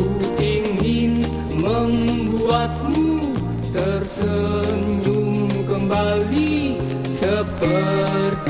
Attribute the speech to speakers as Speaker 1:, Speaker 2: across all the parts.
Speaker 1: Ku ingin membuatmu tersenyum kembali Seperti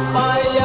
Speaker 1: I